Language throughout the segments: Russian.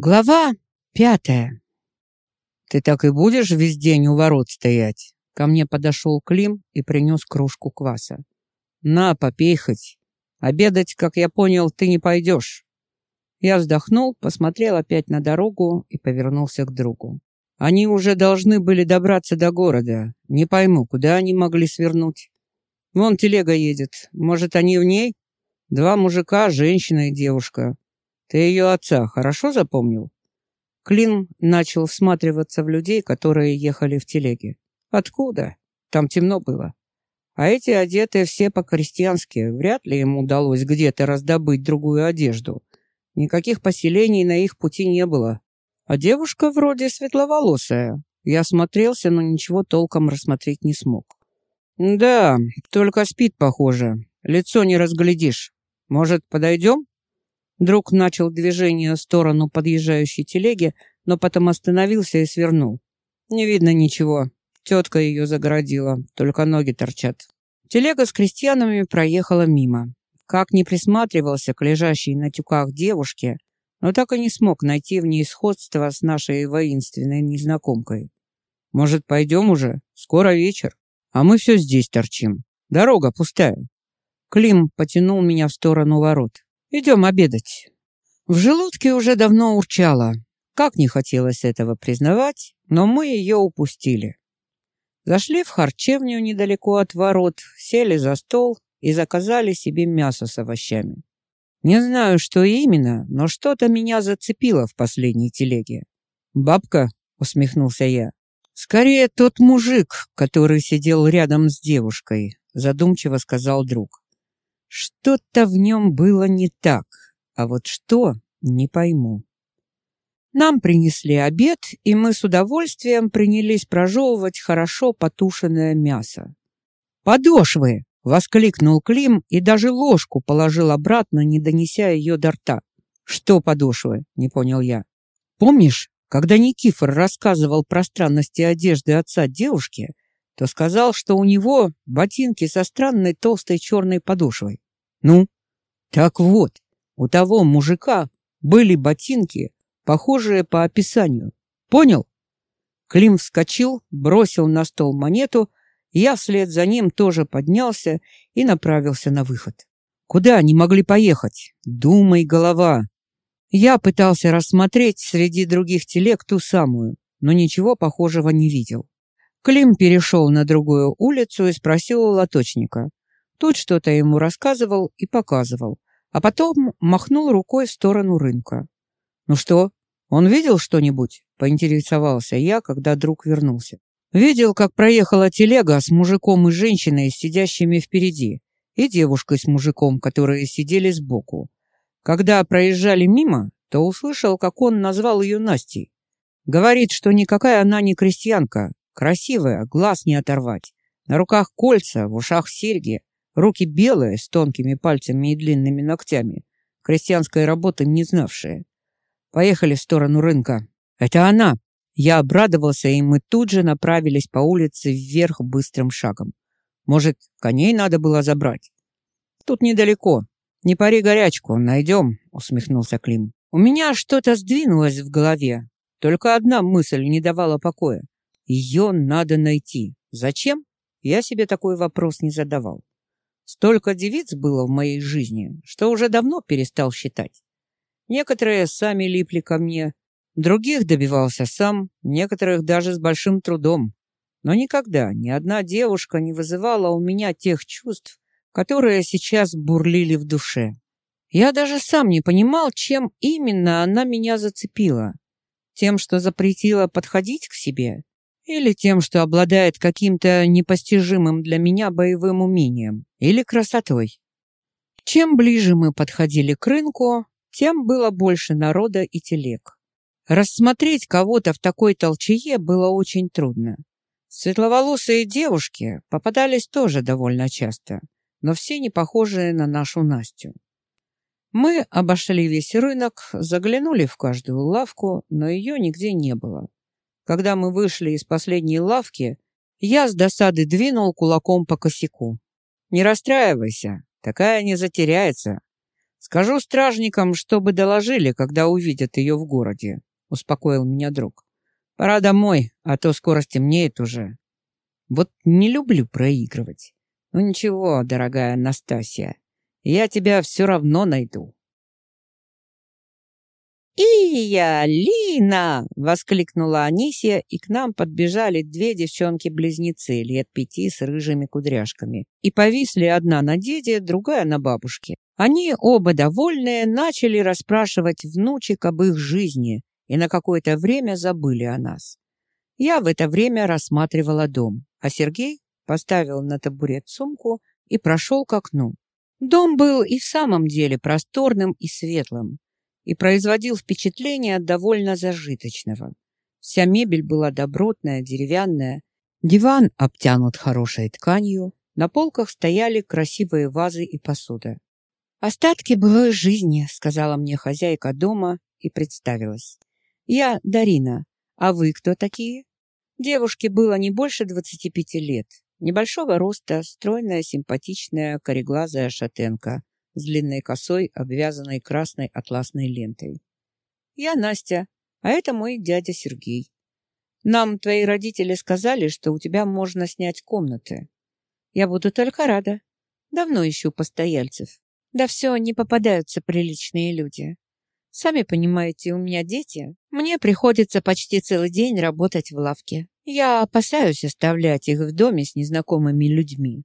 Глава пятая. «Ты так и будешь весь день у ворот стоять?» Ко мне подошел Клим и принес кружку кваса. «На, попей хоть. Обедать, как я понял, ты не пойдешь». Я вздохнул, посмотрел опять на дорогу и повернулся к другу. Они уже должны были добраться до города. Не пойму, куда они могли свернуть. Вон телега едет. Может, они в ней? Два мужика, женщина и девушка. Ты ее отца хорошо запомнил? Клин начал всматриваться в людей, которые ехали в телеге. Откуда? Там темно было. А эти одеты все по-крестьянски. Вряд ли им удалось где-то раздобыть другую одежду. Никаких поселений на их пути не было. А девушка вроде светловолосая. Я смотрелся, но ничего толком рассмотреть не смог. Да, только спит, похоже. Лицо не разглядишь. Может, подойдем? Друг начал движение в сторону подъезжающей телеги, но потом остановился и свернул. Не видно ничего. Тетка ее загородила, только ноги торчат. Телега с крестьянами проехала мимо. Как не присматривался к лежащей на тюках девушке, но так и не смог найти в ней сходство с нашей воинственной незнакомкой. «Может, пойдем уже? Скоро вечер, а мы все здесь торчим. Дорога пустая». Клим потянул меня в сторону ворот. Идем обедать. В желудке уже давно урчало. Как не хотелось этого признавать, но мы ее упустили. Зашли в харчевню недалеко от ворот, сели за стол и заказали себе мясо с овощами. Не знаю, что именно, но что-то меня зацепило в последней телеге. «Бабка?» — усмехнулся я. «Скорее тот мужик, который сидел рядом с девушкой», — задумчиво сказал друг. Что-то в нем было не так, а вот что, не пойму. Нам принесли обед, и мы с удовольствием принялись прожевывать хорошо потушенное мясо. «Подошвы!» — воскликнул Клим и даже ложку положил обратно, не донеся ее до рта. «Что подошвы?» — не понял я. «Помнишь, когда Никифор рассказывал про странности одежды отца девушки, то сказал, что у него ботинки со странной толстой черной подошвой. Ну, так вот, у того мужика были ботинки, похожие по описанию. Понял? Клим вскочил, бросил на стол монету, я вслед за ним тоже поднялся и направился на выход. Куда они могли поехать? Думай, голова. Я пытался рассмотреть среди других телег ту самую, но ничего похожего не видел. Клим перешел на другую улицу и спросил у лоточника. Тот что-то ему рассказывал и показывал, а потом махнул рукой в сторону рынка. «Ну что, он видел что-нибудь?» — поинтересовался я, когда друг вернулся. Видел, как проехала телега с мужиком и женщиной, сидящими впереди, и девушкой с мужиком, которые сидели сбоку. Когда проезжали мимо, то услышал, как он назвал ее Настей. Говорит, что никакая она не крестьянка, Красивая, глаз не оторвать. На руках кольца, в ушах серьги. Руки белые, с тонкими пальцами и длинными ногтями. Крестьянской работы не знавшие. Поехали в сторону рынка. Это она. Я обрадовался, и мы тут же направились по улице вверх быстрым шагом. Может, коней надо было забрать? Тут недалеко. Не пари горячку, найдем, усмехнулся Клим. У меня что-то сдвинулось в голове. Только одна мысль не давала покоя. Ее надо найти. Зачем? Я себе такой вопрос не задавал. Столько девиц было в моей жизни, что уже давно перестал считать. Некоторые сами липли ко мне, других добивался сам, некоторых даже с большим трудом. Но никогда ни одна девушка не вызывала у меня тех чувств, которые сейчас бурлили в душе. Я даже сам не понимал, чем именно она меня зацепила. Тем, что запретила подходить к себе, или тем, что обладает каким-то непостижимым для меня боевым умением. Или красотой. Чем ближе мы подходили к рынку, тем было больше народа и телег. Рассмотреть кого-то в такой толчее было очень трудно. Светловолосые девушки попадались тоже довольно часто, но все не похожие на нашу Настю. Мы обошли весь рынок, заглянули в каждую лавку, но ее нигде не было. Когда мы вышли из последней лавки, я с досады двинул кулаком по косяку. «Не расстраивайся, такая не затеряется. Скажу стражникам, чтобы доложили, когда увидят ее в городе, успокоил меня друг. Пора домой, а то скоро стемнеет уже. Вот не люблю проигрывать. Ну ничего, дорогая Анастасия, я тебя все равно найду. «Ия! Лина!» — воскликнула Анисия, и к нам подбежали две девчонки-близнецы лет пяти с рыжими кудряшками и повисли одна на деде, другая на бабушке. Они, оба довольные, начали расспрашивать внучек об их жизни и на какое-то время забыли о нас. Я в это время рассматривала дом, а Сергей поставил на табурет сумку и прошел к окну. Дом был и в самом деле просторным и светлым и производил впечатление довольно зажиточного. Вся мебель была добротная, деревянная, диван обтянут хорошей тканью, на полках стояли красивые вазы и посуда. «Остатки былой жизни», — сказала мне хозяйка дома и представилась. «Я Дарина, а вы кто такие?» Девушке было не больше двадцати пяти лет. Небольшого роста, стройная, симпатичная, кореглазая шатенка с длинной косой, обвязанной красной атласной лентой. «Я Настя, а это мой дядя Сергей. Нам твои родители сказали, что у тебя можно снять комнаты. Я буду только рада. Давно ищу постояльцев. Да все, не попадаются приличные люди. Сами понимаете, у меня дети. Мне приходится почти целый день работать в лавке. Я опасаюсь оставлять их в доме с незнакомыми людьми.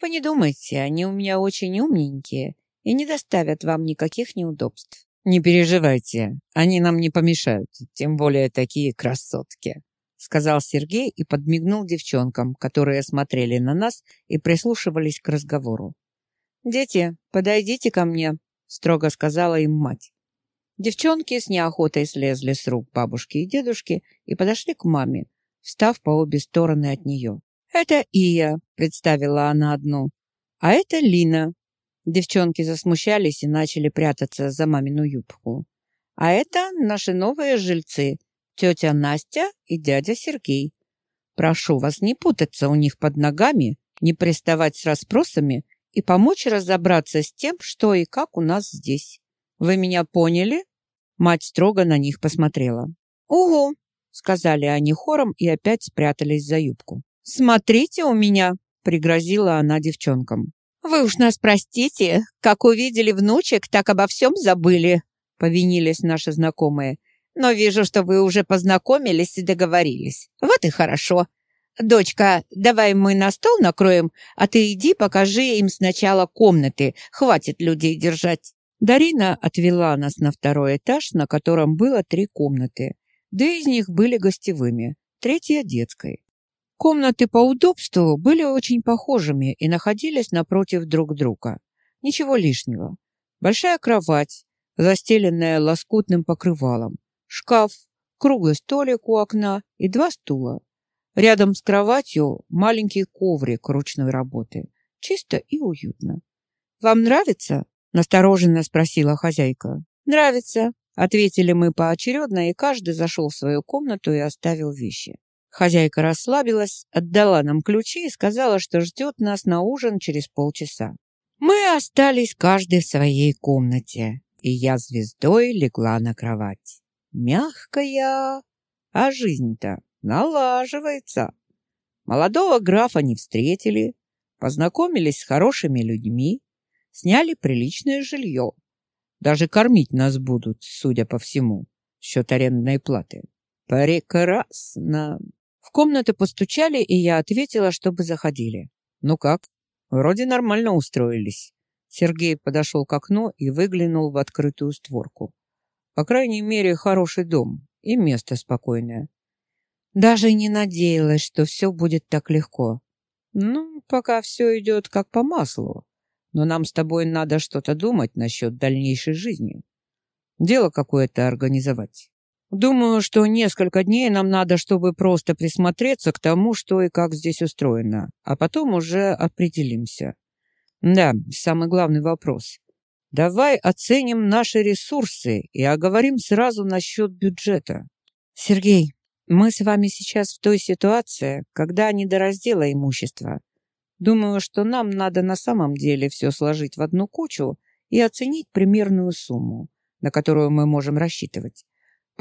Вы не думайте, они у меня очень умненькие и не доставят вам никаких неудобств. Не переживайте, они нам не помешают, тем более такие красотки, сказал Сергей и подмигнул девчонкам, которые смотрели на нас и прислушивались к разговору. Дети, подойдите ко мне, строго сказала им мать. Девчонки с неохотой слезли с рук бабушки и дедушки и подошли к маме, встав по обе стороны от нее. «Это Ия», — представила она одну, — «а это Лина, Девчонки засмущались и начали прятаться за мамину юбку. А это наши новые жильцы, тетя Настя и дядя Сергей. Прошу вас не путаться у них под ногами, не приставать с расспросами и помочь разобраться с тем, что и как у нас здесь. Вы меня поняли?» Мать строго на них посмотрела. «Угу», — сказали они хором и опять спрятались за юбку. «Смотрите у меня», — пригрозила она девчонкам. «Вы уж нас простите, как увидели внучек, так обо всем забыли», — повинились наши знакомые. «Но вижу, что вы уже познакомились и договорились. Вот и хорошо. Дочка, давай мы на стол накроем, а ты иди покажи им сначала комнаты. Хватит людей держать». Дарина отвела нас на второй этаж, на котором было три комнаты. Две из них были гостевыми, третья — детской. Комнаты по удобству были очень похожими и находились напротив друг друга. Ничего лишнего. Большая кровать, застеленная лоскутным покрывалом, шкаф, круглый столик у окна и два стула. Рядом с кроватью маленький коврик ручной работы. Чисто и уютно. «Вам нравится?» — настороженно спросила хозяйка. «Нравится», — ответили мы поочередно, и каждый зашел в свою комнату и оставил вещи. Хозяйка расслабилась, отдала нам ключи и сказала, что ждет нас на ужин через полчаса. Мы остались каждый в своей комнате, и я звездой легла на кровать. Мягкая, а жизнь-то налаживается. Молодого графа не встретили, познакомились с хорошими людьми, сняли приличное жилье. Даже кормить нас будут, судя по всему, счет арендной платы. Прекрасно. В комнату постучали, и я ответила, чтобы заходили. «Ну как? Вроде нормально устроились». Сергей подошел к окну и выглянул в открытую створку. «По крайней мере, хороший дом и место спокойное». Даже не надеялась, что все будет так легко. «Ну, пока все идет как по маслу. Но нам с тобой надо что-то думать насчет дальнейшей жизни. Дело какое-то организовать». Думаю, что несколько дней нам надо, чтобы просто присмотреться к тому, что и как здесь устроено, а потом уже определимся. Да, самый главный вопрос. Давай оценим наши ресурсы и оговорим сразу насчет бюджета. Сергей, мы с вами сейчас в той ситуации, когда не до раздела имущества. Думаю, что нам надо на самом деле все сложить в одну кучу и оценить примерную сумму, на которую мы можем рассчитывать.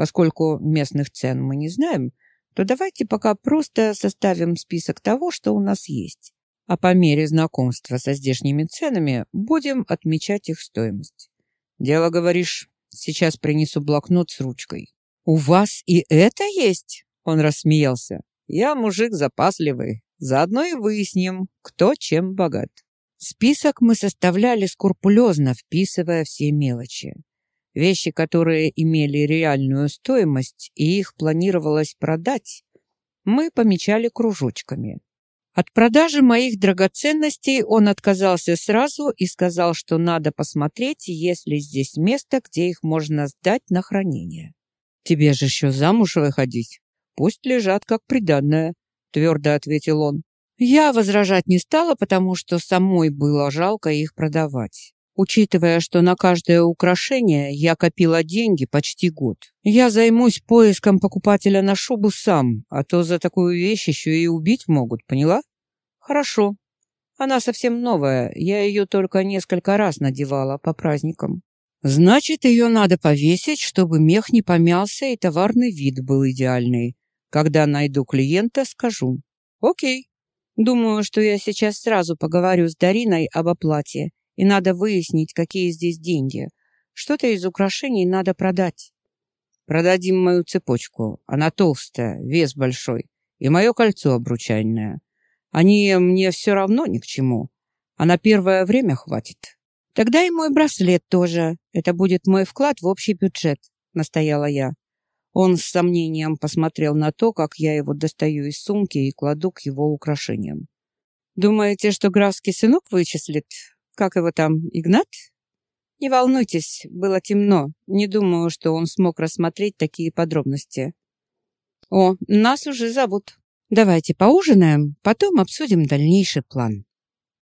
Поскольку местных цен мы не знаем, то давайте пока просто составим список того, что у нас есть. А по мере знакомства со здешними ценами будем отмечать их стоимость. Дело, говоришь, сейчас принесу блокнот с ручкой. У вас и это есть? Он рассмеялся. Я мужик запасливый. Заодно и выясним, кто чем богат. Список мы составляли скрупулезно, вписывая все мелочи. Вещи, которые имели реальную стоимость и их планировалось продать, мы помечали кружочками. От продажи моих драгоценностей он отказался сразу и сказал, что надо посмотреть, есть ли здесь место, где их можно сдать на хранение. «Тебе же еще замуж выходить. Пусть лежат как приданное», — твердо ответил он. Я возражать не стала, потому что самой было жалко их продавать. Учитывая, что на каждое украшение я копила деньги почти год. Я займусь поиском покупателя на шубу сам, а то за такую вещь еще и убить могут, поняла? Хорошо. Она совсем новая, я ее только несколько раз надевала по праздникам. Значит, ее надо повесить, чтобы мех не помялся и товарный вид был идеальный. Когда найду клиента, скажу. Окей. Думаю, что я сейчас сразу поговорю с Дариной об оплате, и надо выяснить, какие здесь деньги. Что-то из украшений надо продать. Продадим мою цепочку. Она толстая, вес большой. И мое кольцо обручальное. Они мне все равно ни к чему. А на первое время хватит. Тогда и мой браслет тоже. Это будет мой вклад в общий бюджет, настояла я. Он с сомнением посмотрел на то, как я его достаю из сумки и кладу к его украшениям. «Думаете, что графский сынок вычислит? Как его там, Игнат?» «Не волнуйтесь, было темно. Не думаю, что он смог рассмотреть такие подробности». «О, нас уже зовут. Давайте поужинаем, потом обсудим дальнейший план».